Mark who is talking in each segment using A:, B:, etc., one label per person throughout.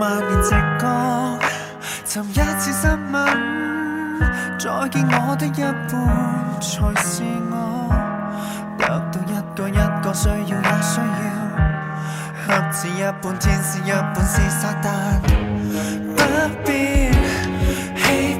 A: 万年直觉，寻一次失吻，再见我的一半才是我。得到一个一个需要也需要，合是一半，天使一半是撒旦。不
B: 变。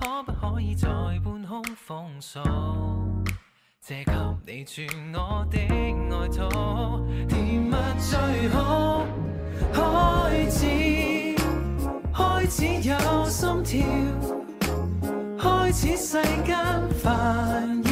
B: 可
C: 不可以
A: 在半空封锁，借给你穿我的外套，甜蜜最好开始，开始有心跳，开始世间繁。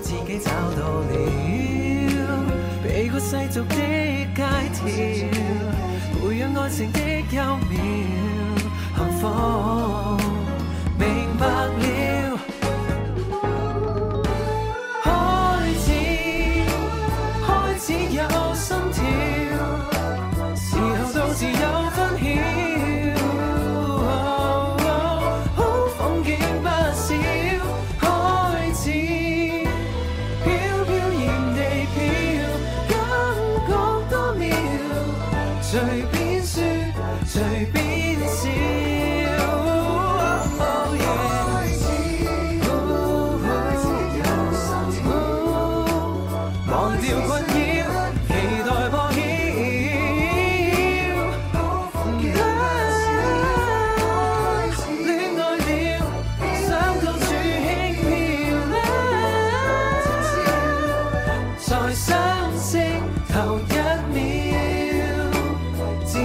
A: 自己找到了，避过世俗的街条，培养爱情的幼苗，幸福明白。